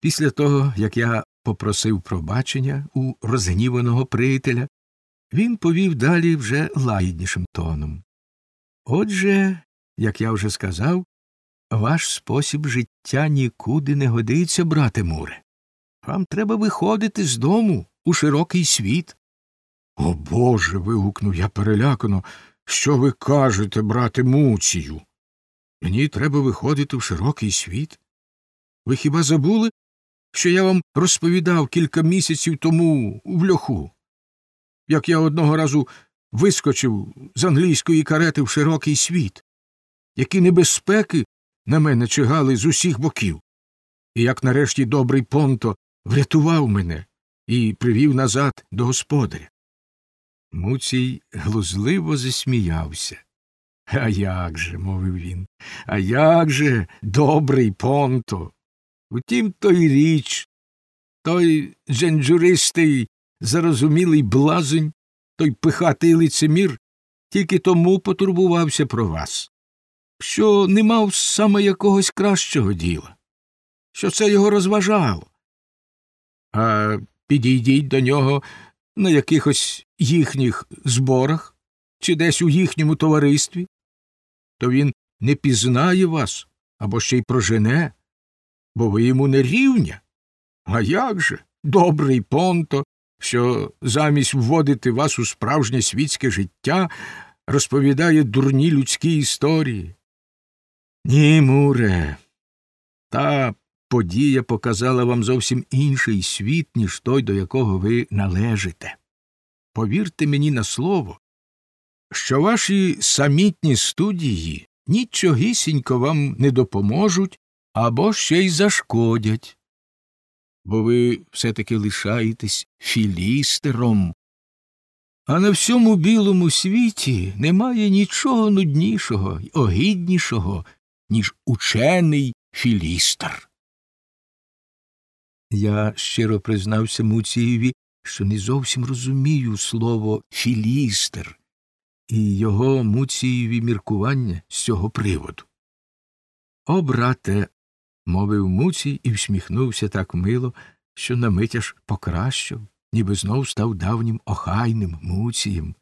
Після того, як я попросив пробачення у розгніваного приятеля, він повів далі вже лагіднішим тоном. Отже, як я вже сказав, ваш спосіб життя нікуди не годиться, брате Муре. Вам треба виходити з дому у широкий світ. О Боже. вигукнув я перелякано. Що ви кажете, брате Муцію? Мені треба виходити в широкий світ. Ви хіба забули, що я вам розповідав кілька місяців тому в льоху? Як я одного разу вискочив з англійської карети в широкий світ, які небезпеки на мене чигали з усіх боків, і як нарешті добрий понто врятував мене і привів назад до господаря. Муцій глузливо засміявся. А як же, мовив він, а як же, добрий понто. Утім, то й річ, той дженджуристий, зарозумілий блазень, той пихатий лицемір, тільки тому потурбувався про вас, що не мав саме якогось кращого діла, що це його розважало. А підійдіть до нього на якихось їхніх зборах чи десь у їхньому товаристві, то він не пізнає вас або ще й прожене, бо ви йому не рівня. А як же, добрий понто, що замість вводити вас у справжнє світське життя, розповідає дурні людські історії. Ні, Муре, та подія показала вам зовсім інший світ, ніж той, до якого ви належите. Повірте мені на слово, що ваші самітні студії нічогісінько вам не допоможуть або ще й зашкодять, бо ви все таки лишаєтесь філістером. А на всьому білому світі немає нічого нуднішого й огіднішого, ніж учений філістер. Я щиро признався Муцієві, що не зовсім розумію слово філістер і його Муцієві міркування з цього приводу. О, брате, мовив Муцій і всміхнувся так мило, що на мить аж покращив, ніби знов став давнім охайним Муцієм.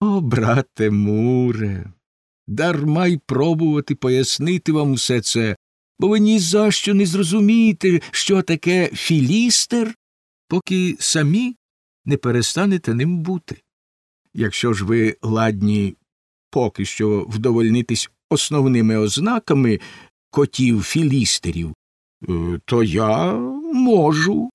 О, брате Муре, дарма й пробувати пояснити вам усе це, бо ви ні за що не зрозумієте, що таке філістер, поки самі не перестанете ним бути. Якщо ж ви ладні поки що вдовольнитись основними ознаками котів філістерів, е, то я можу.